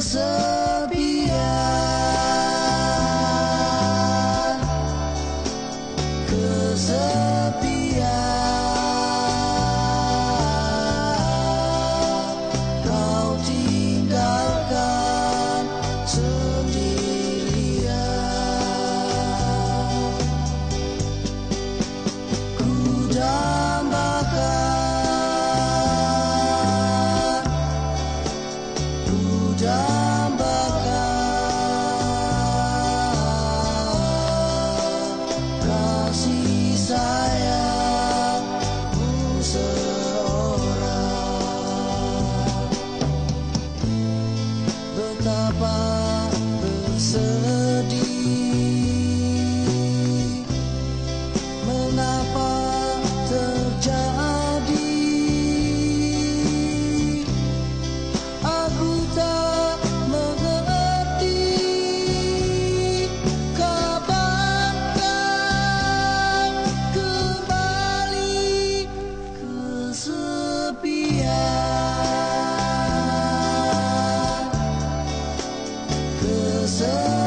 So. Sun.